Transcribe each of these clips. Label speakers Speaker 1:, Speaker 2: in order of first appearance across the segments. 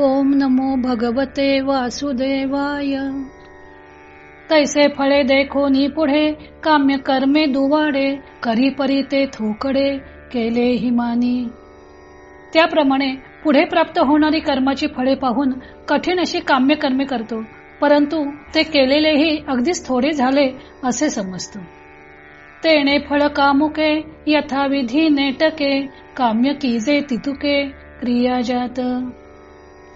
Speaker 1: ओम नमो भगवते वासुदेवाय. तैसे फळे देखोनी पुढे काम्य कर्मे दुवाडे करी परी ते थोकडे केले हिमानी त्याप्रमाणे पुढे प्राप्त होणारी कर्माची फळे पाहून कठीण अशी काम्य कर्मे करतो परंतु ते केलेलेही अगदीच थोडे झाले असे समजतो. तेने फळ कामुके यथाविधी नेटके काम्य कीजे तितुके क्रिया जात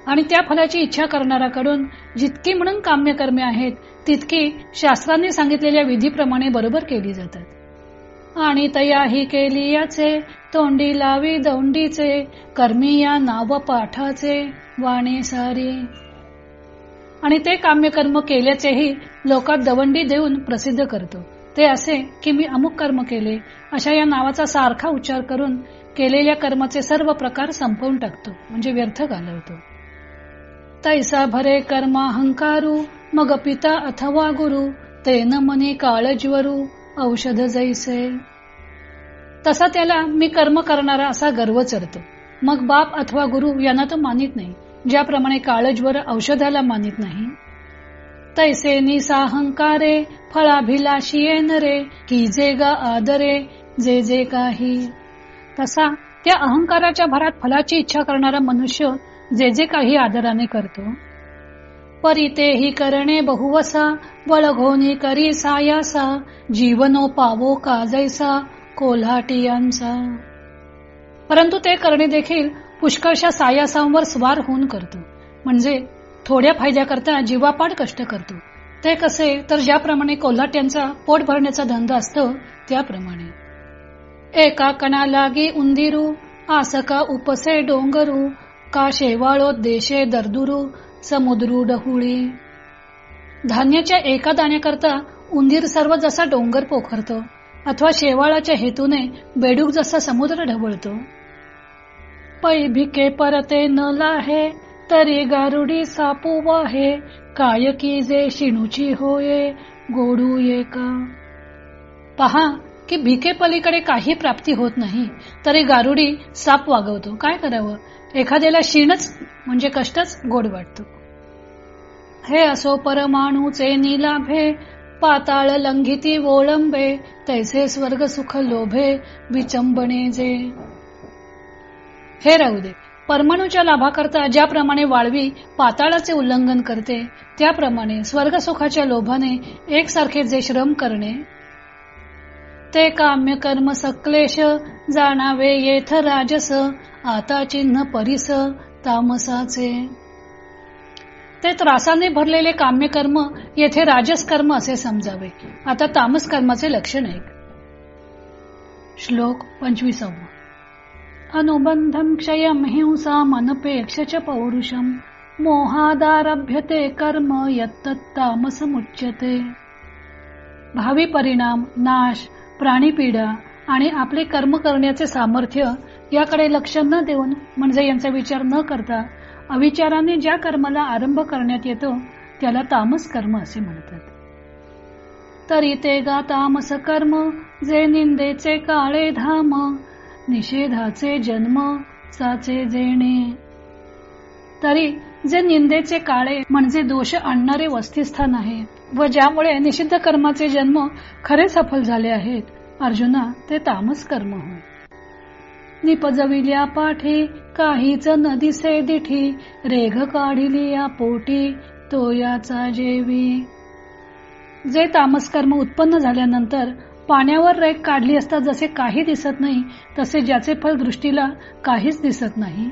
Speaker 1: आणि त्या फलाची इच्छा करणाराकडून जितकी म्हणून काम्य कर्मे आहेत तितकी शास्त्रांनी सांगितलेल्या विधीप्रमाणे बरोबर केली जातात. आणि तयाही केली याचे तोंडी लावी दौंडीचे कर्मी या नाव पाठाचे वाणे सारी. आणि ते काम्यकर्म केल्याचेही लोकात दवंडी देऊन प्रसिद्ध करतो. ते असे की मी अमुक कर्म केले अशा या नावाचा सारखा उच्चार करून केलेल्या कर्माचे सर्व प्रकार संपवून टाकतो म्हणजे व्यर्थ घालवतो. तैसा भरे कर्मा कर्माहंकारू मग पिता अथवा गुरु तेन मनी काळज्वरू औषध जैसे. तसा त्याला मी कर्म करणारा असा गर्व चरतो. मग बाप अथवा गुरु यांना तो मानित नाही ज्याप्रमाणे काळज्वर औषधाला मानित नाही. तैसे निसाहंकारे फळाभिलाषिये नरे की जे गा आदरे जे जे काही. तसा त्या अहंकाराच्या भरात फलाची इच्छा करणारा मनुष्य जे जे काही आदराने करतो. परिते ही करणे बहुवसा वळघोनी करी सायासा जीवनो पावो का जैसा कोल्हाटियांचा परंतु ते करणे देखील पुष्कळशा सायासांवर स्वार होऊन करतो. म्हणजे थोड्या फायद्याकरता जीवापाड कष्ट करतो. ते कसे? तर ज्याप्रमाणे कोल्हाट्यांचा पोट भरण्याचा धंदा असतो त्याप्रमाणे. एका कणा लागी उंदिरू आसका उपसे डोंगरू का शेवाळो देशे दरदुरू समुद्रू डहुळी धान्याच्या एका दाण्याकरता उंदीर सर्व जसा डोंगर पोखरतो अथवा शेवाळाच्या हेतूने बेडूक जसा समुद्र ढवळतो. पै भिके परते न लाहे तरी गारुडी सापू वाहे काय की जे शिणूची होये गोडू ये का पहा की भिके पलीकडे काही प्राप्ती होत नाही तरी गारुडी साप वागवतो. काय करावं? एखाद्याला क्षीणच म्हणजे कष्टच गोड वाटतो. हे असो परमाणूचे निलाभे पाताळ लंघिती ओळंबे तैसे स्वर्ग सुख लोभे विचंबणे जे. हे राहू दे. परमाणूच्या लाभाकरता ज्याप्रमाणे वाळवी पाताळाचे उल्लंघन करते त्याप्रमाणे स्वर्ग सुखाच्या लोभाने एकसारखे जे श्रम करणे ते काम्य कर्म सक्लेश जाणावे येथ राजस आता चिन्ह परिस तामसाचे. ते त्रासाने भरलेले काम्य कर्म येथे राजस कर्म असे समजावे. आता तामस कर्माचे लक्षण आहे श्लोक पंचवीसावा. अनुबंधम क्षयम हिंसा मनपेक्ष च पौरुषम मोहादारभ्यते कर्म यत्तामस मुच्यते भावी परिणाम नाश प्राणीपीडा आणि आपले कर्म करण्याचे सामर्थ्य याकडे लक्ष न देऊन म्हणजे यांचा विचार न करता अविचाराने ज्या कर्माला आरंभ करण्यात येतो त्याला तामस कर्म असे म्हणतात. तरी ते गा तामस कर्म जे निंदेचे काळे धाम निषेधाचे जन्म साचे जेणे. तरी जे निंदेचे काळे म्हणजे दोष आणणारे वस्तीस्थान आहे व ज्यामुळे निषिद्ध कर्माचे जन्म खरे सफल झाले आहेत. अर्जुना ते तामस कर्म होय. निपजविल्या पाठी काहीच नदीसे दिठी रेघ काढिली या पोटी तो याचा जेवी. जे तामस कर्म उत्पन्न झाल्यानंतर पाण्यावर रेख काढली असता जसे काही दिसत नाही तसे ज्याचे फल दृष्टीला काहीच दिसत नाही.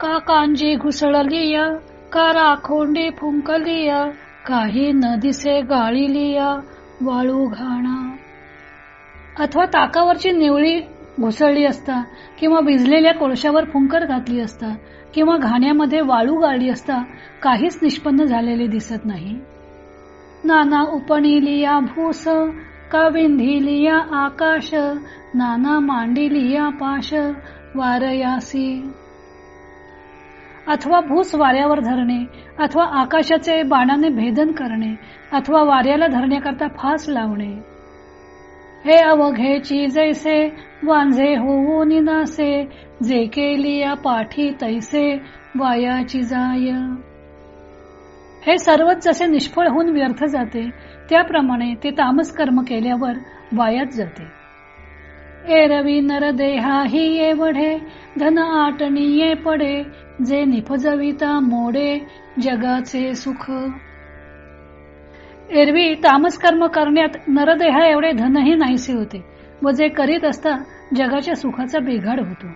Speaker 1: का कांजी घुसळलिया का राखोंडी फुंकलिया काही न दिसे गाळिलिया वाळू घाणा. अथवा ताकावरची निवळी घुसळली असता किंवा भिजलेल्या कोळशावर फुंकर घातली असता किंवा घाण्यामध्ये वाळू गाळली असता काहीच निष्पन्न झालेले दिसत नाही. नाना उपणिलिया भूस का विंधिलिया आकाश नाना मांडिलिया पाश वारयासी. अथवा भूस वाऱ्यावर धरणे अथवा आकाशाचे बाणाने भेदन करणे अथवा वाऱ्याला धरण्याकरता फास लावणे. हे अवघेची जैसे वांझे होऊ निनासे जे केली या पाठी तैसे वायाची जाय हे सर्वच जसे निष्फळ होऊन व्यर्थ जाते त्याप्रमाणे ते तामस कर्म केल्यावर वायात जाते. एरवी नर देहाही एवढे धन आटणीये पडे जे निपजविता मोडे जगाचे सुख. एरवी तामस कर्म करण्यात नरदेहा एवढे धनही नाहीसे होते व जे करीत असता जगाच्या सुखाचा बिघाड होतो.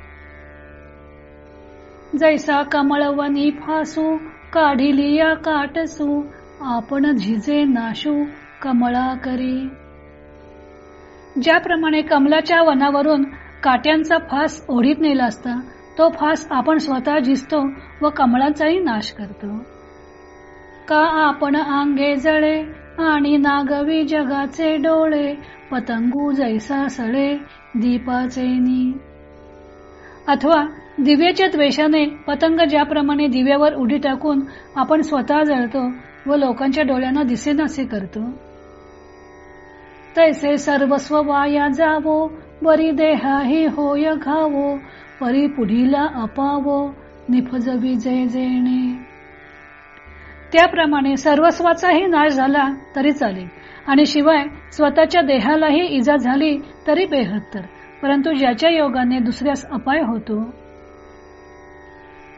Speaker 1: जैसा कमळवनी फासू काढिलिया काटसू आपण झिजे नाशू कमळा करी ज्याप्रमाणे कमलाच्या वनावरून काट्यांचा फास ओढीत नेला असता तो फास आपण स्वतः झिजतो व कमळाचाही नाश करतो. का आपण आंगे जळे आणि नागवी जगाचे डोळे पतंगू जैसा सळे दीपाचे अथवा दिव्याच्या द्वेषाने पतंग ज्याप्रमाणे दिव्यावर उडी टाकून आपण स्वतः जळतो व लोकांच्या डोळ्यांना दिसेनासे करतो. तैसे सर्वस्व वाया जावो बरी देहाही होय घावो परी पुढीला अपावो निफज विजय जेणे. त्याप्रमाणे सर्वस्वाचाही नाश झाला तरी चालेल. आणि शिवाय स्वतःच्या देहालाही इजा झाली तरी बेहत्तर. परंतु ज्याच्या योगाने दुसऱ्यास अपाय होतो?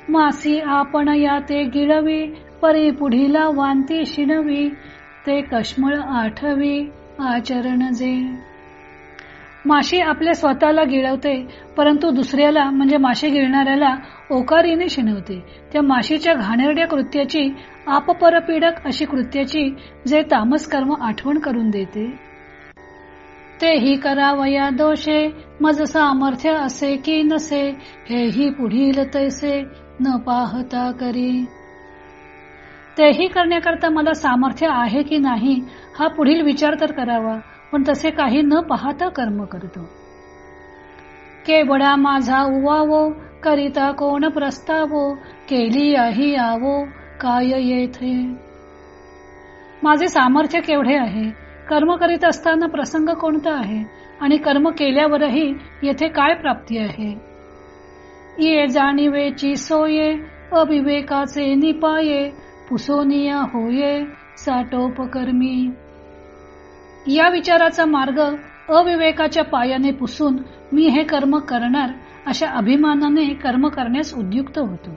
Speaker 1: मासी आपण या ते गिळवी परी पुढीला वांती शिणवी ते कश्मळ आठवी. आचरण जे. माशी आपल्या स्वतःला गिळवते परंतु दुसऱ्याला म्हणजे माशी गिळणाऱ्याला ओकारीने शिणवते. त्या माशीच्या घाणेरड्या कृत्याची आपपरपीडक अशी कृत्याची जे तामस कर्म आठवण करून देते. ते ही करावया दोषे मज सामर्थ्य असे की नसे हेही पुढील तैसे न पाहता करी. तेही करण्याकरता मला सामर्थ्य आहे की नाही हा पुढील विचार तर करावा पण तसे काही न पाहता कर्म करतो. केवडा माझा उवावो करिता कोण प्रस्तावो केली आही आवो काय येथे? माझे सामर्थ्य केवढे आहे? कर्म करीत असताना प्रसंग कोणता आहे? आणि कर्म केल्यावरही येथे काय प्राप्ती आहे? ये जाणीवेची सोये अविवेकाचे निपाये पुसोनिया होये साटोपकर्मी. या विचाराचा मार्ग अविवेकाच्या पायाने पुसून मी हे कर्म करणार अशा अभिमानाने कर्म करण्यास उद्युक्त होतो.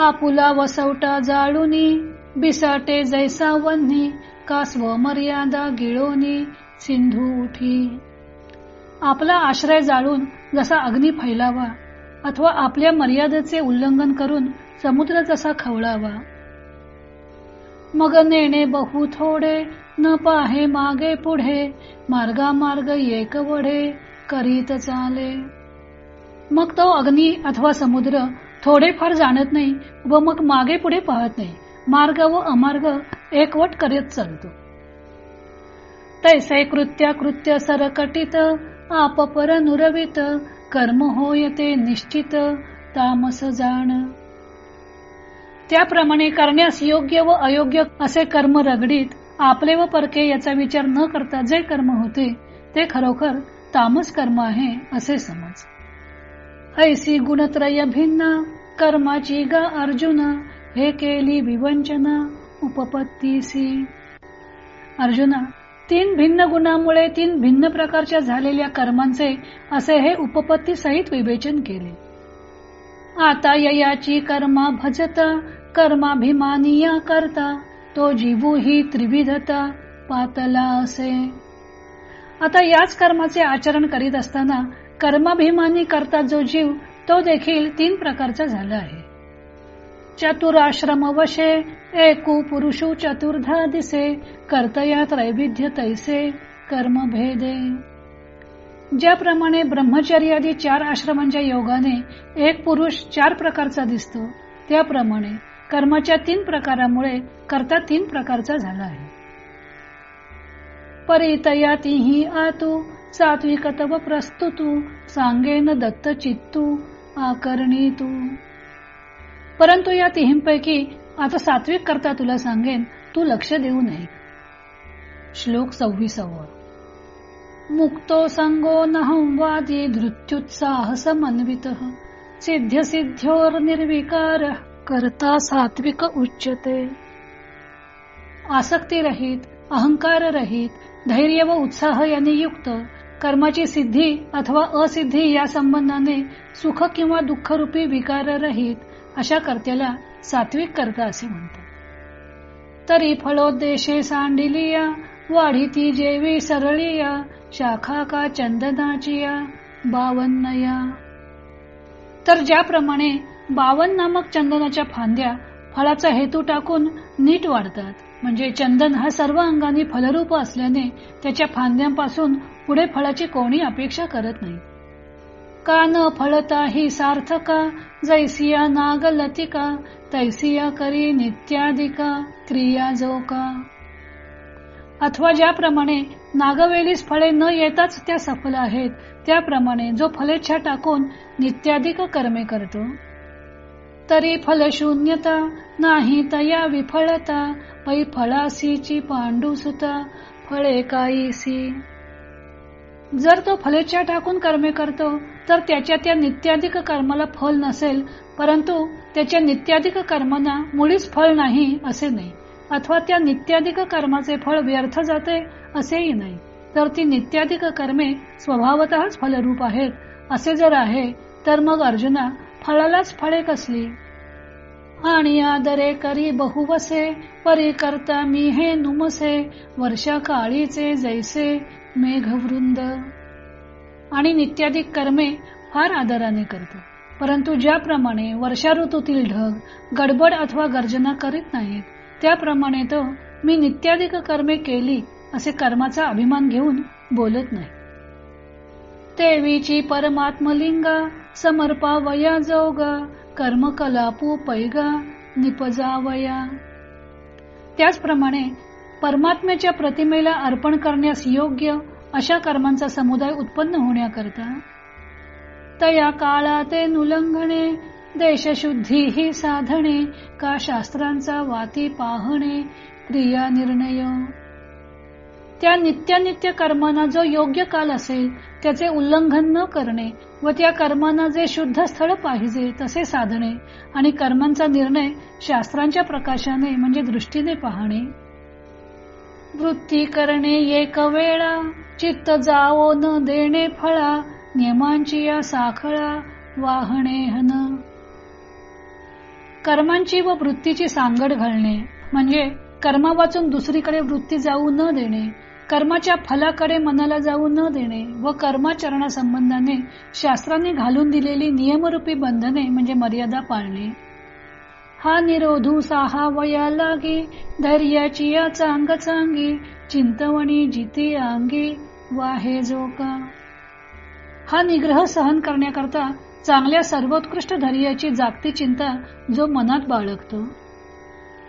Speaker 1: आपुला वसवटा जाळुनी बिसाटे जैसा वन्नी का स्वमर्यादा गिळोनी सिंधू उठी. आपला आश्रय जाळून जसा अग्नी फैलावा अथवा आपल्या मर्यादेचे उल्लंघन करून समुद्र जसा खवळावा. मग नेणे बहु थोडे न पाहे मागे पुढे मार्गा मार्ग एक वढे करीत चाले. मग तो अग्नी अथवा समुद्र थोडेफार जाणत नाही व मग मागे पुढे पाहत नाही. मार्ग व अमार्ग एकवट करीत चालतो. तैसे कृत्या कृत्य सरकटित आपपर नुरवित कर्म होय ते निश्चित तामस जाण. त्याप्रमाणे करण्यास योग्य व अयोग्य असे कर्म रगडीत आपले व परके याचा विचार न करता जे कर्म होते ते खरोखर तामस कर्म आहे असे समज. ऐसी गुणत्रय भिन्न कर्माची गा अर्जुन हे केली विवंचना उपपत्तीसी अर्जुना तीन भिन्न गुणामुळे तीन भिन्न प्रकारच्या झालेल्या कर्मांचे असे हे उपपत्ती सहित विवेचन केले. आता ययाची कर्मा भजता कर्माभिमानिया करता तो जीवू ही त्रिविधता पातला असे. आता याच कर्माचे आचरण करीत असताना कर्माभिमानी करता जो जीव तो देखील तीन प्रकारचा झाला आहे. चतुराश्रम वशे एकू पुरुषू चतुर्धा दिसे कर्तया त्रैविध्य तैसे कर्म भेदे ज्याप्रमाणे ब्रह्मचर्यादी चार आश्रमांच्या योगाने एक पुरुष चार प्रकारचा दिसतो त्याप्रमाणे कर्माच्या तीन प्रकारामुळे कर्ता तीन प्रकारचा झाला आहे. परितया तिही आतू सात्विकतव प्रस्तुतू सांगेन दत्त चित्तू आकरणी तू परंतु या तिहींपैकी आता सात्विक करता तुला सांगेन तू लक्ष देऊ नये. श्लोक सव्वीसावा. मुक्तो संगो नहंवादी धृत्युत्साह समन्वित सिद्ध सिद्ध्योर निर्विकार करता सात्विक उच्चते आसक्ती रहित अहंकार रहित धैर्य व उत्साह यांनी युक्त कर्माची सिद्धी अथवा असिद्धी या संबंधाने सुख किंवा दुःख रूपी विकार रहित अशा कर्त्याला सात्विक कर्ता असे म्हणतात. तरी फलोद्देशे सांडिलिया वाढीती जेवी सरळीया शाखा का चंदनाचिया बावन्नया. तर ज्याप्रमाणे बावन नामक चंदनाच्या फांद्या फळाचा हेतू टाकून नीट वाढतात. म्हणजे चंदन हा सर्व अंगाने फलरूप असल्याने त्याच्या फांद्यांपासून पुढे फळाची कोणी अपेक्षा करत नाही. का न फळता ही सार्थका जैसिया नाग लतिका तैसिया करी नित्याधिका क्रिया जो का अथवा ज्याप्रमाणे नागवेलीस फळे न येताच त्या सफल आहेत त्याप्रमाणे जो फलेच्छा टाकून नित्याधिक कर्मे करतो. तरी फलशून्यता नाही तया विफळता पै फळासीची पांडू सुता फळे काईसी जर तो फलेच्छा टाकून कर्मे करतो तर त्याच्या त्या नित्याधिक कर्माला फल नसेल परंतु त्याच्या नित्याधिक कर्मांना मुळीच फळ नाही असे नाही. अथवा त्या नित्याधिक कर्माचे फळ व्यर्थ जाते असेही नाही. तर ती नित्याधिक कर्मे स्वभावतःच फलरूप आहेत. असे जर आहे तर मग अर्जुना फळालाच फळे कसली? आणि आदरे करी बहुवसे परी करता मी हे नुमसे वर्षा काळीचे जैसे मेघवृंद. आणि नित्याधिक कर्मे फार आदराने करतो. परंतु ज्याप्रमाणे वर्षा ऋतूतील ढग गडबड अथवा गर्जना करीत नाहीत त्याप्रमाणे तो मी नित्याधिक कर्मे केली असे कर्माचा अभिमान घेऊन बोलत नाही. तेवीची परमात्मलिंगा समर्पा वया जोगा कर्म कलापू पैगा निपजावया. त्याचप्रमाणे परमात्म्याच्या प्रतिमेला अर्पण करण्यास योग्य अशा कर्मांचा समुदाय उत्पन्न होण्याकरता तया काळा ते नुलंघणे देशशुद्धी ही साधणे का शास्त्रांचा वाती पाहणे क्रिया निर्णय त्या नित्यानित्य कर्मांना जो योग्य काल असेल त्याचे उल्लंघन न करणे व त्या कर्मांना जे शुद्ध स्थळ पाहिजे तसे साधणे आणि कर्मांचा निर्णय शास्त्रांच्या प्रकाशाने म्हणजे दृष्टीने पाहणे. वृत्ती करणे एक वेळा चित्त जावो न देणे फळा नियमांची या साखळा वाहणे हन. कर्मांची व वृत्तीची सांगड घालणे म्हणजे कर्मा वाचून दुसरीकडे वृत्ती जाऊ न देणे कर्माच्या फलाकडे मनाला जाऊ न देणे व कर्माचरणा संबंधाने शास्त्राने घालून दिलेली नियमरूपी बंधने म्हणजे मर्यादा पाळणे. हा निरोधू साहा वया लागी धैर्याची या चांग चांगी चिंतवणी जिती अंगी वाहे जो का हा निग्रह सहन करण्याकरता चांगल्या सर्वोत्कृष्ट धैर्याची जागती चिंता जो मनात बाळगतो.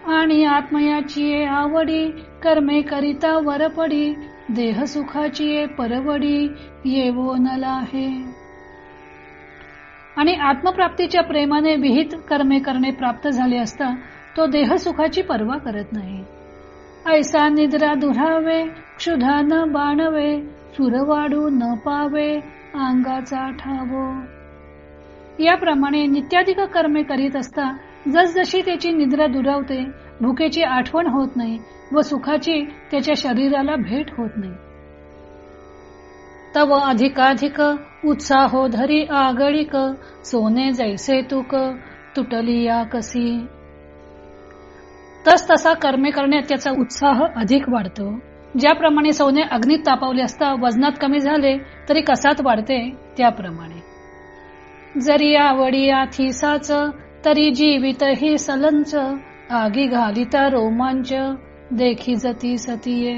Speaker 1: आणि आत्मयाची आवडी कर्मे करिता वरपडी देह सुखाची परवडी येवो नला आहे आणि आत्मप्राप्तीच्या प्रेमाने विहित कर्मे करणे प्राप्त झाले असता तो देह सुखाची पर्वा करत नाही. ऐसा निद्रा दुरावे क्षुधा न बाणवे सुरवाडू न पावे अंगाचा ठावो. याप्रमाणे नित्याधिक कर्मे करीत असता जसजशी त्याची निद्रा दुरावते भुकेची आठवण होत नाही व सुखाची त्याच्या शरीराला भेट होत नाही. तव अधिकाधिक उत्साहो धरी आगळीक सोने जैसे तुक तुटली या कसी. तस तसा कर्मे करण्यात त्याचा उत्साह अधिक वाढतो. ज्याप्रमाणे सोने अग्नीत तापवले असता वजनात कमी झाले तरी कसात वाढते त्याप्रमाणे. जरी आवडी आथीसाच तरी जीवित ही सलंच. आगी घालिता रोमांच. देखी जती सतीये.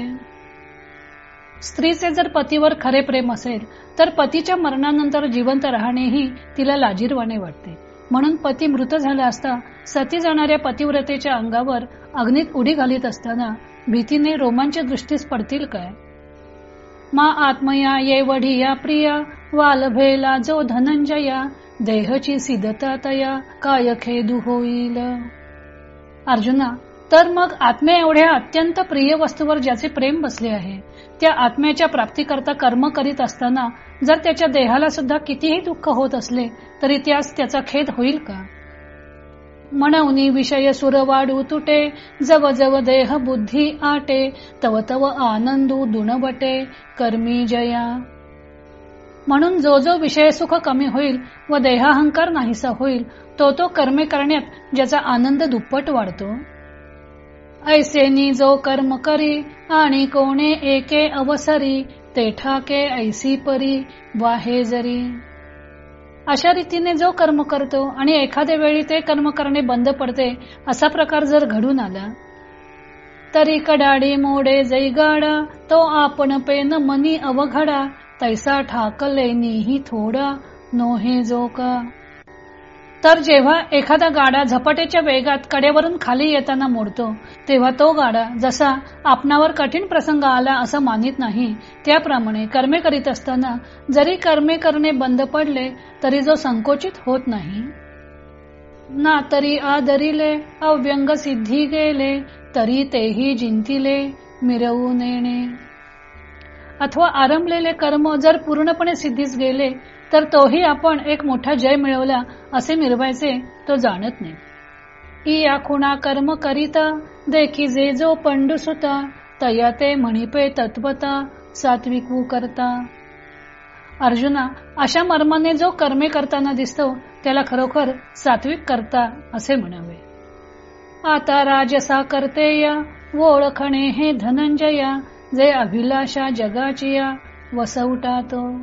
Speaker 1: स्त्रीचे जर पतीवर खरे प्रेम असेल तर पतीच्या मरणानंतर जिवंत राहणेही तिला लाजीरवाने वाटते. म्हणून पती मृत झाला असता सती जाणाऱ्या पतिव्रतेच्या अंगावर अग्नीत उडी घालीत असताना भीतीने रोमांच दृष्टीस पडतील काय? मा आत्मया ये वढिया प्रिया वालभेला जो धनंजया देहची सिद्धता तया काय खेदू होईल अर्जुना तर मग आत्म्या एवढ्या अत्यंत प्रिय वस्तूवर ज्याचे प्रेम बसले आहे त्या आत्म्याच्या प्राप्तीकरता कर्म करीत असताना जर त्याच्या देहाला सुद्धा कितीही दुःख होत असले तरी त्यास त्याचा खेद होईल का म्हणून विषय सुर वाढू तुटे जव जव देह बुद्धी आटे तव तव आनंदू दुणवटे कर्मी जया म्हणून जो जो विषय सुख कमी होईल व देहाहंकार नाहीसा होईल तो तो कर्मे करण्यात ज्याचा आनंद दुप्पट वाढतो. ऐसेनी जो कर्म करी आणि कोणे एके अवसरी ते ठाके ऐसी परी वाहे जरी. अशा रीतीने जो कर्म करतो आणि एखाद्या वेळी ते कर्म करणे बंद पडते असा प्रकार जर घडून आला तरी कडाडी मोडे जैगाडा तो आपण पेन मनी अवघडा तैसा ठाकले नीही थोडा नोहे जो का तर जेव्हा एखादा गाडा झपाट्याच्या वेगात कडेवरून खाली येताना मोडतो तेव्हा तो गाडा जसा आपणावर कठीण प्रसंग आला असं मानित नाही त्याप्रमाणे कर्मे करीत असताना जरी कर्मे करणे बंद पडले तरी जो संकोचित होत नाही. ना तरी आदरिले अव्यंग सिद्धी गेले तरी तेही जिंतिले मिरवू नेणे अथवा आरंभलेले कर्म जर पूर्णपणे सिद्धीस गेले तर तोही आपण एक मोठा जय मिळवला असे मिरवायचे तो जाणत नाही. या खुणा कर्म करीता देखी जे जो पंडू सुता तया ते म्हणिपे तत्वता सात्विकू करता. अर्जुना अशा मर्माने जो कर्मे करताना दिसतो त्याला खरोखर सात्विक करता असे म्हणावे. आता राजसा करते या ओळखणे हे धनंजया जे अभिलाषा जगाची वसवटात. वसवटा तो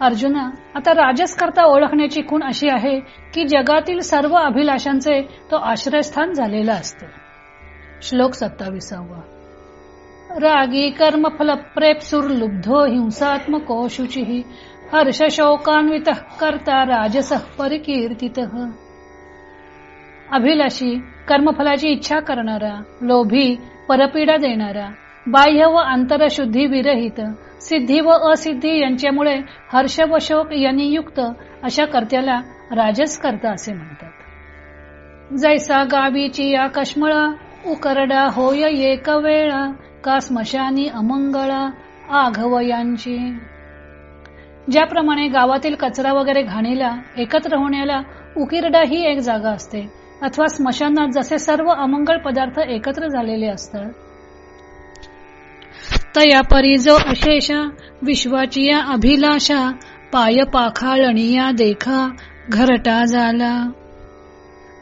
Speaker 1: अर्जुना आता राजस करता ओळखण्याची खूण अशी आहे की जगातील सर्व अभिलाषांचे तो आश्रयस्थान झालेला असतो. श्लोक सत्ताविसावा. रागी कर्मफल प्रेपसुर लुब्धो हिंसात्मको शुची हर्ष शोकान्वित करता राजस परिकीर्तित. अभिलाषी कर्मफलाची इच्छा करणारा लोभी परपीडा देणारा बाह्य व आंतरशुद्धी विरहित सिद्धी व असिद्धी यांच्यामुळे हर्ष व शोक यांनी युक्त अशा कर्त्याला राजस करता असे म्हणतात. जैसा गावीची या कश्मळा उकरडा होय एक वेळा का स्मशानी अमंगळा आघव यांची ज्याप्रमाणे गावातील कचरा वगैरे घाणीला एकत्र होण्याला उकिरडा ही एक जागा असते अथवा स्मशानात जसे सर्व अमंगळ पदार्थ एकत्र झालेले असतात तया परी जो अशेष विश्वाची या अभिलाषा पाय पाखाळणीया देखा घरटा झाला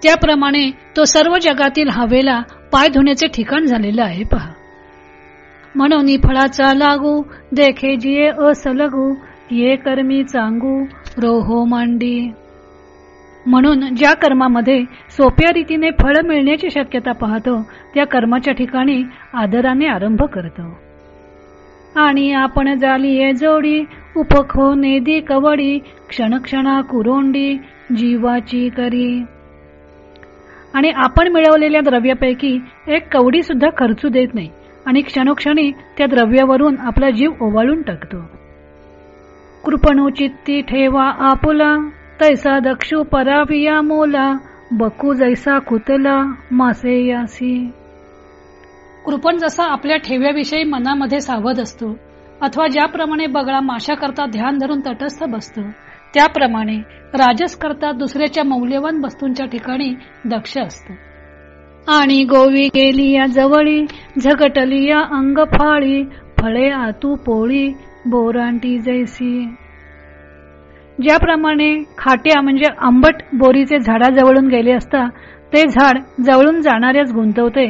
Speaker 1: त्याप्रमाणे तो सर्व जगातील हवेला पाय धुण्याचे ठिकाण झालेलं आहे पहा. म्हणून फळाचा लागू देखे जिये असलगू ये कर्मी चांगू रोहो मांडी. म्हणून ज्या कर्मामध्ये सोप्या रीतीने फळ मिळण्याची शक्यता पाहतो त्या कर्माच्या ठिकाणी आदराने आरंभ करतो. आणि आपण जाली जोडी उपखो नेदी कवडी क्षणक्षणा कुरोंडी जीवाची करी. आणि आपण मिळवलेल्या द्रव्यापैकी एक कवडी सुद्धा खर्चू देत नाही. आणि क्षणोक्षणी त्या द्रव्यावरून आपला जीव ओवाळून टाकतो. कृपणू चित्ती ठेवा आपुला तैसा दक्षु पराविया मोला बकू जैसा कुतला मासे यासी. कृपण जसा आपल्या ठेव्याविषयी मनामध्ये सावध असतो अथवा ज्याप्रमाणे बगळा माशा करता ध्यान धरून तटस्थ बसतो त्याप्रमाणे राजस करता दुसऱ्याच्या मौल्यवान वस्तूंच्या ठिकाणी दक्ष असतो. आणि गोवी गेली या जवळी झगटली या अंग फाळी फळे आतू पोळी बोरांटी जैसी. ज्याप्रमाणे खाट्या म्हणजे आंबट बोरीचे झाडाजवळून गेले असता ते झाड जवळून जाणाऱ्याच गुंतवते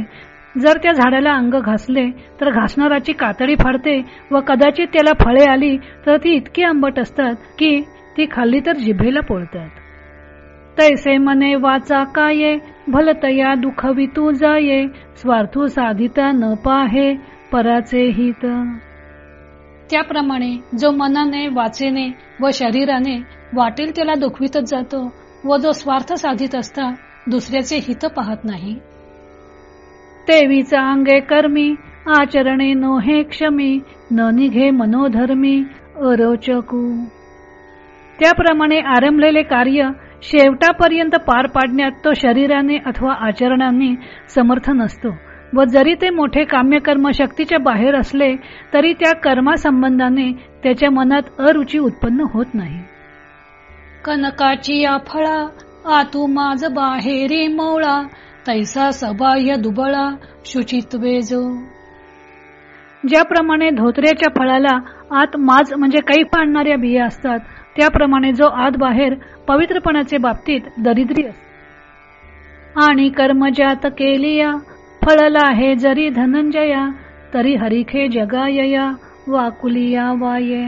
Speaker 1: जर त्या झाडाला अंग घासले तर घासणाराची कातडी फाडते व कदाचित त्याला फळे आली तर ती इतकी आंबट असतात की ती खाल्ली तर जिभेला पोळतात. तैसे मने वाचा काये भलतया दुखवी तू जाये स्वार्थू साधिता न पाहे पराचे हित. त्याप्रमाणे जो मनाने वाचेने व शरीराने वाटेल त्याला दुखवितच जातो व जो स्वार्थ साधित असता दुसऱ्याचे हित पाहत नाही. तेवीचा अंगे कर्मी आचरणे नो हे क्षमी न निघे मनोधर्मी अरोचकू. त्याप्रमाणे आरंभलेले कार्य शेवटापर्यंत पार पाडण्यात तो शरीराने अथवा आचरणाने समर्थ नसतो व जरी ते मोठे काम्यकर्म शक्तीच्या बाहेर असले तरी त्या कर्मासंबंधाने त्याच्या मनात अरुची उत्पन्न होत नाही. कनकाची या फळा आतू माझ बाहेरी मवळा तैसा सबाह्य दुबळा शुचित्वे जो. ज्याप्रमाणे धोत्र्याच्या फळाला आत माज म्हणजे काही पाडणाऱ्या बिया असतात त्याप्रमाणे जो आत बाहेर पवित्रपणाचे बाबतीत दरिद्री असतो. आणि कर्मजात केलिया फळला हे जरी धनंजया तरी हरिखे जगायया वाकुलिया वाये.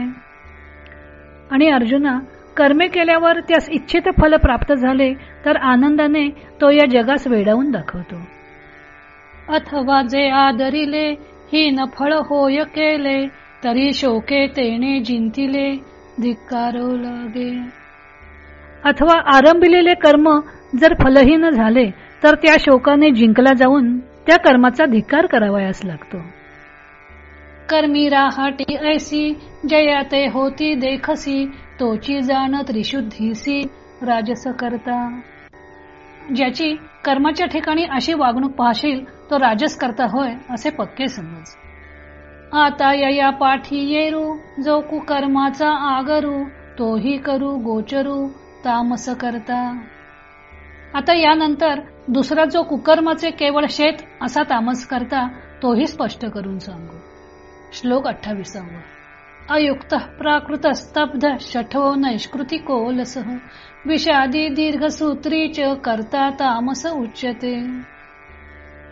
Speaker 1: आणि अर्जुना कर्मे केल्यावर त्यास इच्छित फल प्राप्त झाले तर आनंदाने तो या जगास वेडावून दाखवतो. अथवा जे आदरिले ही न फळ होय केले तरी शोके तेने जिंतिले धिक्कारो लागे. अथवा आरंभिलेले कर्म जर फलहीन झाले तर त्या शोकाने जिंकला जाऊन त्या कर्माचा धिक्कार करावयास लागतो. कर्मी राहाटी ऐसी जयाते होती देखसी तोची जाण त्रिशुद्धीसी राजस करता ज्याची कर्माच्या ठिकाणी अशी वागणूक पाहशील तो राजस करता होय असे पक्के समज. आता या पाठी येरू जो कुकर्माचा आगरू तोही करू गोचरू तामस करता आता यानंतर दुसरा जो कुकर्माचे केवळ शेत असा तामस करता तोही स्पष्ट करून सांगू. श्लोक अठ्ठावीसावा. अयुक्त प्राकृत स्तब्ध शठो नैष्कृती कोलसह विषादी दीर्घ च करता तामस उच्यते।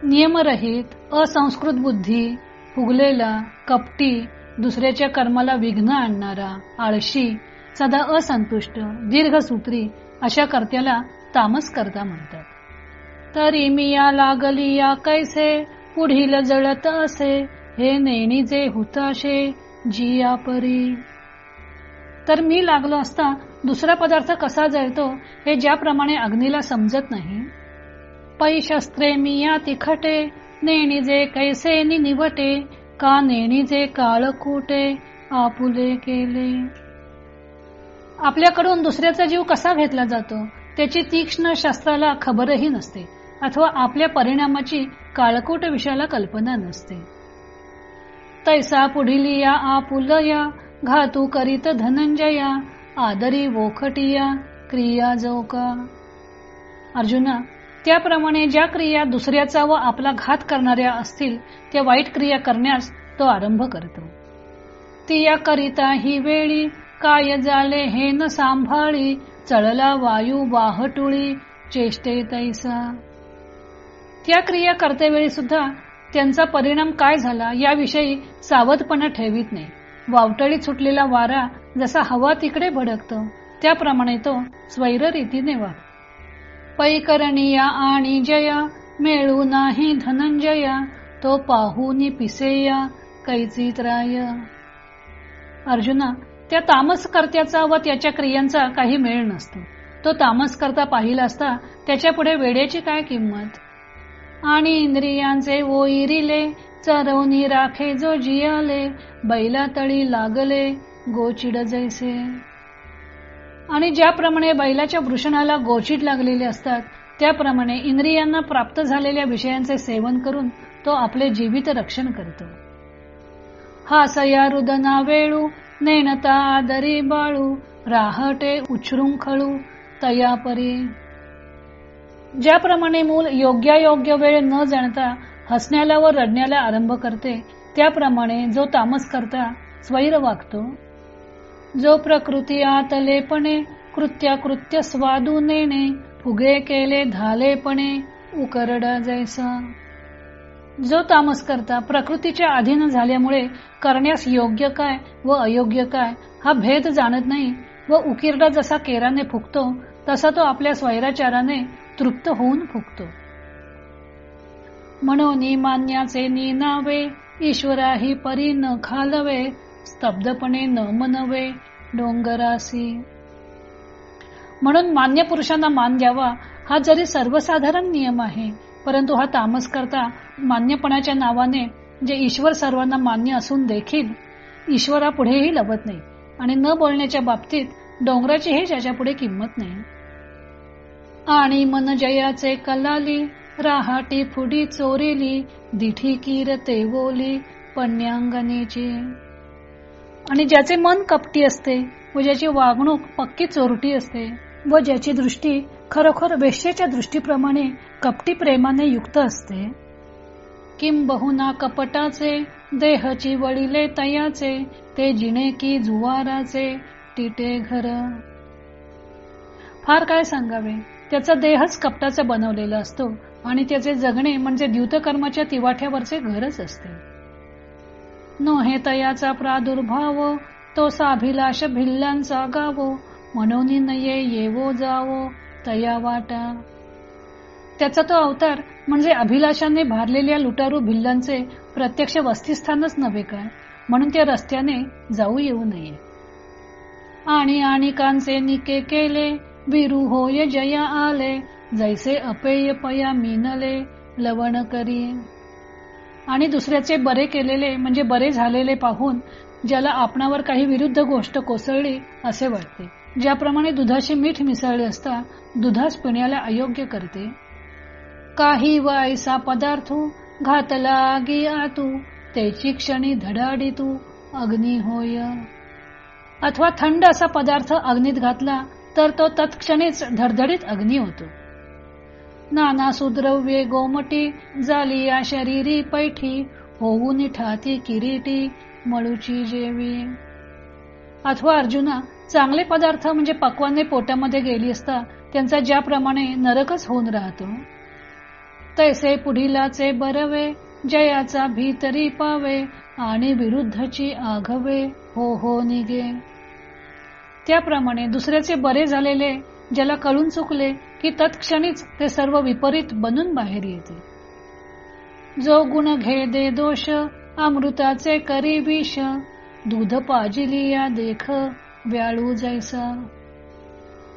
Speaker 1: नियमरहित असंस्कृत बुद्धी फुगलेला कपटी दुसऱ्याच्या कर्माला विघ्न आणणारा आळशी सदा असंतुष्ट दीर्घसूत्री अशा कर्त्याला तामस करता म्हणतात। तरी मी या लागली या कैसे पुढील जळत असे हे नेणी जे हुताशे जिया परी. तर मी लागलो असता दुसरा पदार्थ कसा जळतो हे ज्याप्रमाणे अग्नीला समजत नाही. पैशस्त्रे मी या तिखटे नेणीजे कैसे कैसे निवटे का नेणीजे काळ काळकुटे आपुले केले. आपल्याकडून दुसऱ्याचा जीव कसा घेतला जातो त्याची तीक्ष्ण शास्त्राला खबरही नसते अथवा आपल्या परिणामाची काळकोट विषयाला कल्पना नसते. तैसा पुढील या आपुलया घातू करीत धनंजया आदरी वोखटिया क्रिया जोका. अर्जुना त्याप्रमाणे ज्या क्रिया दुसऱ्याचा व आपला घात करणाऱ्या असतील त्या वाईट क्रिया करण्यास तो आरंभ करतो. ती या करिता ही वेळी काय झाले हे न सांभाळी चळला वायू वाहटुळी चेष्टे तैसा. त्या क्रिया करतेवेळी सुद्धा त्यांचा परिणाम काय झाला याविषयी सावधपणा ठेवीत नाही. वावटळीत सुटलेला वारा जसा हवा तिकडे भडकतो त्याप्रमाणे तो स्वैर रीतीने वाग पैकरणीया आणि जया मिळू नाही धनंजया तो पाहूनी पिसेया कैची त्राय अर्जुना त्या तामस कर्त्याचा व त्याच्या क्रियांचा काही मेळ नसतो. तो तामस करता पाहिला असता त्याच्या पुढे वेड्याची काय किंमत? आणि इंद्रियांचे ओईरिले चरवणी राखे जो जियाले बैला तळी लागले गोचिड जैसे. आणि ज्याप्रमाणे बैलाच्या वृषणाला गोचिड लागलेले असतात त्याप्रमाणे इंद्रियांना प्राप्त झालेल्या विषयांचे सेवन करून तो आपले जीवित रक्षण करतो. हा सया रुदना वेळू नेणता आदरी बाळू राहटे उच्छृंखळू तयापरी ज्याप्रमाणे मूल योग्यायोग्य वेळ न जाणता हसण्याला व रडण्याला आरंभ करते त्याप्रमाणे जो तामस करता स्वैर वागतो. जो प्रकृती आतलेपणे कृत्या कृत्य स्वादू नेणे फुगे केले धालेपणे उकरडा जैसा. जो तामस करता प्रकृतीच्या अधीन झाल्यामुळे करण्यास योग्य काय व अयोग्य काय हा भेद जाणत नाही व उकिरडा जसा केराने फुकतो तसा तो आपल्या स्वैराचाराने तृप्त होऊन फुकतो म्हणून मान्याचे निनावे ईश्वराही परी न खालवे स्तब्धपणे न मनवे डोंगरासी. म्हणून मान्य पुरुषांना मान द्यावा हा जरी सर्वसाधारण नियम आहे परंतु हा तामस करता मान्यपणाच्या नावाने जे ईश्वर सर्वांना मान्य असून देखील ईश्वरा पुढेही लवत नाही. आणि न बोलण्याच्या बाबतीत डोंगराची हे ज्याच्या पुढे किंमत नाही. आणि मन जयाचे कलाली राहाटी फुडी चोरेली दिठी कीर बोली पण्यांगणेची आणि ज्याचे मन कपटी असते व ज्याची वागणूक पक्की चोरटी असते व ज्याची दृष्टी खरोखर वेश्येच्या दृष्टीप्रमाणे कपटी प्रेमाने युक्त असते. किंबहुना कपटाचे देहची वळीले तयाचे ते जिणे की जुवाराचे टिटे घर. फार काय सांगावे? त्याचा देहच कपटाचा बनवलेला असतो आणि त्याचे जगणे म्हणजे द्यूतकर्माच्या तिवाठ्यावरचे घरच असते. नो हे तयाचा प्रादुर्भाव तो साभिलाष भिल्लांचा गावो म्हणून येवो जावो तया वाटा. त्याचा तो अवतार म्हणजे अभिलाषाने भारलेल्या लुटारू भिल्लांचे प्रत्यक्ष वस्तीस्थानच नव्हे काय? म्हणून त्या रस्त्याने जाऊ येऊ नये. आणि आणि कांचे निके केले विरू होय जया आले जैसे अपेय पया मिनले लवण करी. आणि दुसऱ्याचे बरे केलेले म्हणजे बरे झालेले पाहून ज्याला आपणावर काही विरुद्ध गोष्ट कोसळली असे वाटते. ज्याप्रमाणे दुधाशी मीठ मिसळले असता दुधास पिण्याला अयोग्य करते. काही वायसा पदार्थ घातला गिया तू त्याची क्षणी धडाडी तू अग्नी होय. अथवा थंड असा पदार्थ अग्नीत घातला तर तो तत्क्षणीच धडधडीत अग्नी होतो. नाना सुद्रव्ये गोमटी झाली या शरीरी पैठी होऊन ठाती किरीटी मळूची जेवी. अथवा अर्जुना चांगले पदार्थ म्हणजे पक्वाने पोटामध्ये गेली असता त्यांचा ज्याप्रमाणे नरकच होऊन राहतो. तैसे पुढीलाचे बरवे जयाचा भीतरी पावे आणि विरुद्धची आघवे हो हो निगे त्याप्रमाणे दुसऱ्याचे बरे झालेले ज्याला कळून चुकले की तत्क्षणीच ते सर्व विपरीत बनून बाहेर येते. जो गुण घे दे दोष अमृताचे करी विष दूध पाजिली या देख व्याळू जैसा.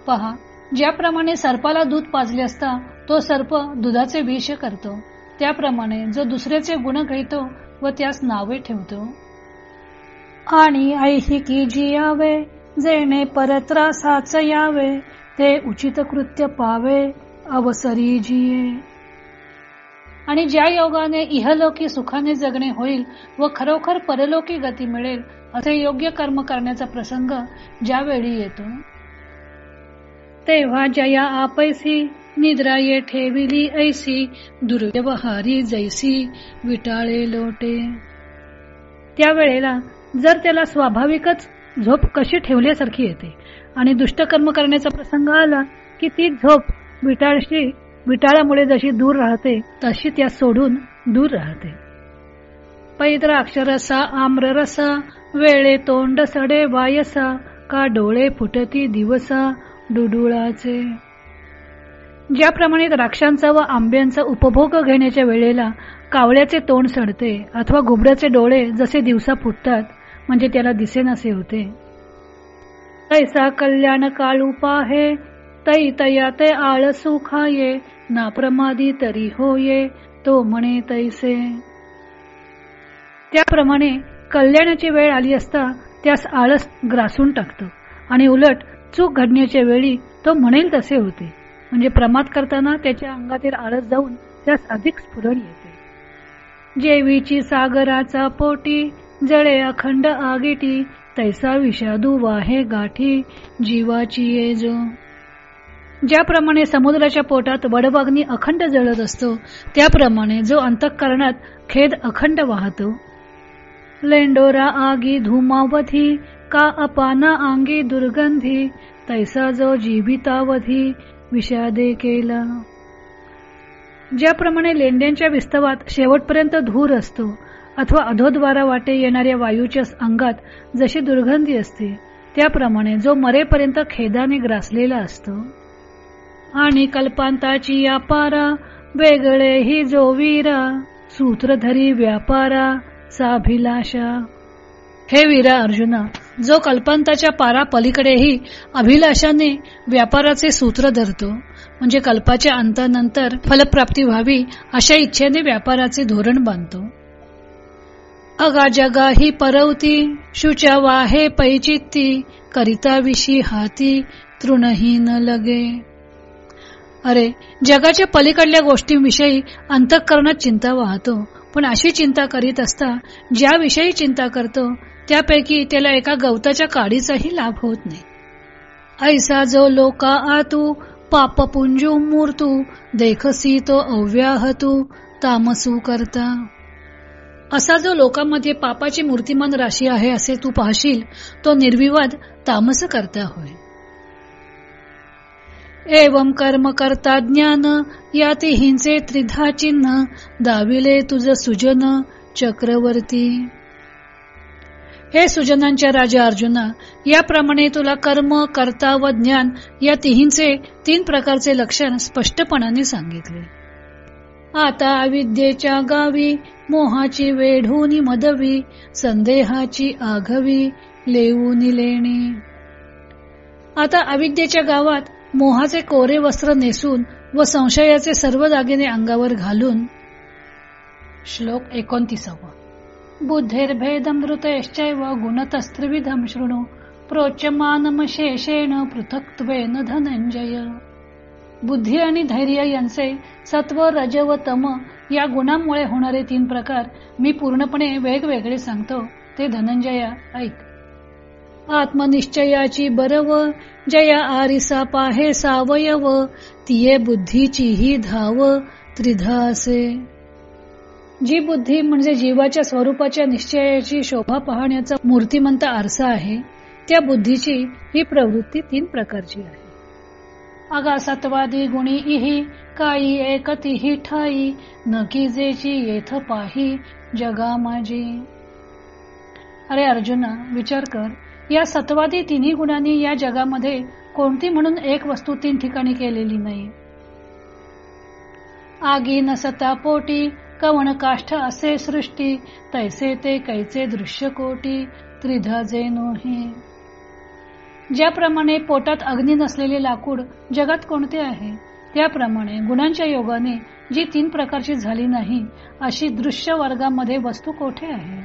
Speaker 1: पहा ज्याप्रमाणे सर्पाला दूध पाजले असता तो सर्प दुधाचे विष करतो. त्याप्रमाणे जो दुसऱ्याचे गुण घेतो व त्यास नावे ठेवतो. आणि ऐहिकी जियावे जेणे परत्रासाच यावे ते उचित कृत्य पावे अवसरी जिये. आणि ज्या योगाने इहलोकी सुखाने जगणे होईल व खरोखर परलोकी गती मिळेल असे योग्य कर्म करण्याचा प्रसंग ज्यावेळी येतो तेव्हा जया आपैसी निद्रा ये ठेविली ऐसी दुर्व्यवहारी जैसी विटाळे लोटे. त्यावेळेला जर त्याला स्वाभाविकच झोप कशी ठेवल्यासारखी येते. आणि दुष्टकर्म करण्याचा प्रसंग आला की ती झोप विटाळशी विटाळामुळे जशी दूर राहते तशी त्या सोडून दूर राहते. पैद्र अक्षरसा आम्ररसा वेळे तोंड सडे वायसा का डोळे फुटती दिवसा डुडुळाचे. ज्याप्रमाणे द्राक्षांचा व आंब्यांचा उपभोग घेण्याच्या वेळेला कावळ्याचे तोंड सडते अथवा घुबड्याचे डोळे जसे दिवसा फुटतात म्हणजे त्याला दिसेनासे होते. तैसा कल्याण काळ उपाहे तै तया ते ये ना प्रमादी तरी होये तो म्हणे तैसे. त्याप्रमाणे कल्याणाची वेळ आली असता त्यास आळस ग्रासून टाकतो आणि उलट चूक घडण्याच्या वेळी तो म्हणेल तसे होते. म्हणजे प्रमाद करताना त्याच्या अंगातील आळस जाऊन त्यास अधिक स्फुरण येते. जेवीची सागराचा पोटी जळे अखंड आगीटी तैसा विषादू वाहे गाठी जीवाची ये जो. ज्याप्रमाणे समुद्राच्या पोटात वडवाग्नी अखंड जळत असतो त्याप्रमाणे जो अंतःकरणात खेद अखंड वाहतो. लेंडोरा आगी धुमावधी का अपाना आंगी दुर्गंधी तैसा जो जीवितावधी विषादे केला. ज्याप्रमाणे लेंड्यांच्या विस्तवात शेवटपर्यंत धूर असतो अथवा अधोद्वारा वाटे येणाऱ्या वायूच्या अंगात जशी दुर्गंधी असते त्याप्रमाणे जो मरेपर्यंत खेदाने ग्रासलेला असतो. आणि कल्पांताची यापारा वेगळे ही जो वीरा सूत्रधरी व्यापारा साभिलाषा. हे वीरा अर्जुना जो कल्पांताच्या पारा पलीकडेही अभिलाषाने व्यापाराचे सूत्र धरतो म्हणजे कल्पाच्या अंतानंतर फलप्राप्ती व्हावी अशा इच्छेने व्यापाराचे धोरण बांधतो. अगा जगा ही परवती शुच्या वाहे पैचित्ती करिता विशी हाती तृणही न लगे. अरे जगाच्या पलीकडल्या गोष्टींविषयी अंतःकरणात चिंता वाहतो पण अशी चिंता करीत असता ज्याविषयी चिंता करतो त्यापैकी त्याला एका गवताच्या काडीचाही लाभ होत नाही. ऐसा जो लोका आतू पाप पुंजू मूर्तू देखसी तो अव्याहतू तामसू करता. असा जो लोकांमध्ये पापाची मूर्तिमान राशी आहे असे तू पाहशील तो निर्विवाद तामस करता होय. एवम कर्म करता ज्ञान या हिंचे त्रिधा चिन्ह दाविले तुझ सुजन चक्रवर्ती. हे सुजनांच्या राजा अर्जुना याप्रमाणे तुला कर्म कर्ता व ज्ञान या तिहींचे तीन प्रकारचे लक्षण स्पष्टपणाने सांगितले. आता अविद्येच्या गावी मोहाची वेढूनी मदवी संदेहाची आघवी लेऊन लेणी. आता अविद्येच्या गावात मोहाचे कोरे वस्त्र नेसून व संशयाचे सर्व दागिने अंगावर घालून श्लोक एकोणतीसावा. बुद्धेर्भेदमृतश्चैव गुणतस्त्रिविधम शृणु प्रोच्यमानमशेषेण पृथक्त्वेन धनंजय बुद्धी आणि धैर्य यांचे सत्व रज व तम या गुणांमुळे होणारे तीन प्रकार मी पूर्णपणे वेगवेगळे सांगतो. ते धनंजया ऐक. आत्मनिश्चयाची बरव जया आरिसा पाहे सावयव तिये बुद्धीची ही धाव त्रिधा असे जी बुद्धी म्हणजे जीवाच्या स्वरूपाच्या निश्चयाची शोभा पाहण्याचा मूर्तिमंत आरसा आहे त्या बुद्धीची ही प्रवृत्ती तीन प्रकारची आहे. अगा सत्वादी गुणी इही काई एकती ठाई नकीजेची येथ पाही जगा माझी. अरे अर्जुना विचार कर या सत्वादी तिन्ही गुणांनी या जगामध्ये कोणती म्हणून एक वस्तू तीन ठिकाणी केलेली नाही? आगी नसता पोटी कवण काष्ठ असे सृष्टी तैसे ते कैचे दृश्य कोटी त्रिधा जे नोही. ज्याप्रमाणे पोटात अग्नी नसलेले लाकूड जगात कोणते आहे? त्याप्रमाणे गुणांच्या योगाने जी तीन प्रकारची झाली नाही अशी दृश्य वर्गामध्ये वस्तू कोठे आहे?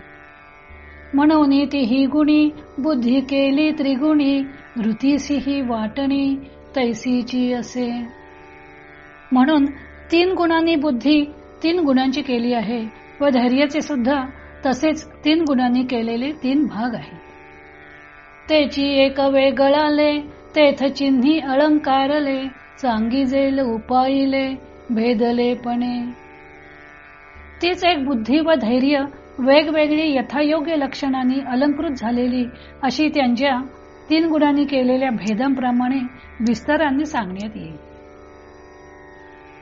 Speaker 1: म्हणून ती ही गुणी बुद्धी केली त्रिगुणी धृतीसी ही वाटणी तैसीची असे. म्हणून तीन गुणांनी बुद्धी तीन गुणांची केली आहे व धैर्याचे सुद्धा तसेच तीन गुणांनी केलेले तीन भाग आहेत. त्याची एक वेगळाले तेथ चिन्ही अलंकारले जेल उपायले भेदलेपणे. तीच एक बुद्धी व धैर्य वेगवेगळी यथायोग्य लक्षणांनी अलंकृत झालेली अशी त्यांच्या तीन गुणांनी केलेल्या भेदांप्रमाणे विस्तारांनी सांगण्यात येईल.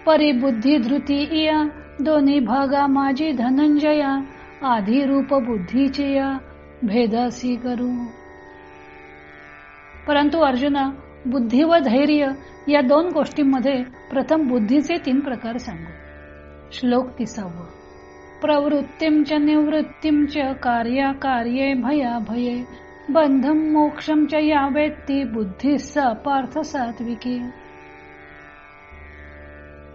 Speaker 1: परिबुद्धी धृती इया दोन्ही भागा माझी धनंजया आधी रूप बुद्धीची या भेदासी करू. परंतु अर्जुना बुद्धी व धैर्य या दोन गोष्टींमध्ये प्रथम बुद्धीचे तीन प्रकार सांगू. श्लोक तिसाव. प्रवृत्तीम च निवृत्तीम च कार्या कार्ये भया भये बंधम मोक्षम च या वेत्ती बुद्धी पार्थ सात्विकी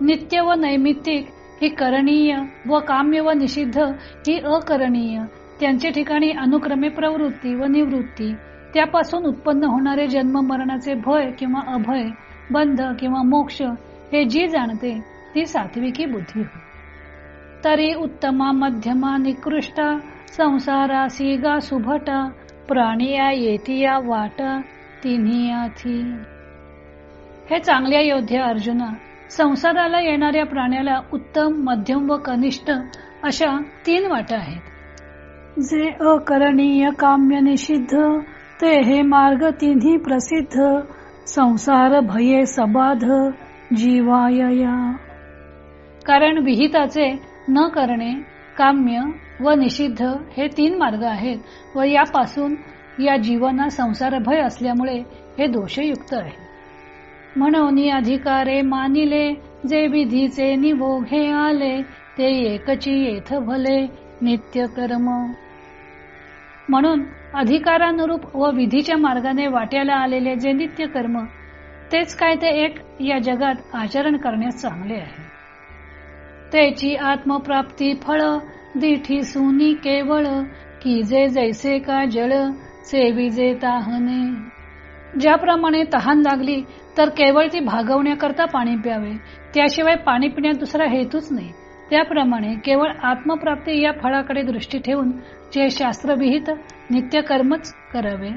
Speaker 1: नित्य व नैमित्तिक ही करणीय व काम्य व निषिद्ध ही अकरणीय त्यांच्या ठिकाणी अनुक्रमे प्रवृत्ती व निवृत्ती. त्यापासून उत्पन्न होणारे जन्म मरणाचे भय किंवा अभय बंध किंवा मोक्ष हे जी जाणते ती सात्विकी बुद्धी होय. तरी उत्तमा मध्यमा निकृष्टा संसारा सीगा सुभटा प्राणिया येतिया वाटा तिन्ही हे चांगल्या योद्ध्या अर्जुना संसाराला येणाऱ्या प्राण्याला उत्तम मध्यम व कनिष्ठ अशा तीन वाटा आहेत. जे अकरणीय काम्य निषिद्ध ते हे मार्ग तिन्ही प्रसिद्ध. संसार भये सबाध जीवायया. कारण विहिताचे न करणे काम्य व निषिद्ध हे तीन मार्ग आहेत व यापासून या जीवना संसार भय असल्यामुळे हे दोषयुक्त आहे. म्हणून अधिकारे मानिले जे विधीचे निभोघे आले ते एकची येथ भले नित्य कर्म म्हणून अधिकारानुरूप व विधीच्या मार्गाने वाट्याला आलेले जे नित्य कर्म तेच काय ते एक या जगात आचरण करण्यास चांगले आहे. त्याची आत्मप्राप्ती फळ दिठी सुनी केवळ की जे जैसे का जळ सेविजे ताहने. ज्याप्रमाणे तहान लागली तर केवळ ती भागवण्याकरता पाणी प्यावे त्याशिवाय पाणी पिण्यात दुसरा हेतूच नाही. त्याप्रमाणे केवळ आत्मप्राप्ती या फळाकडे दृष्टी ठेवून जे शास्त्रविहित नित्यकर्मच करावे.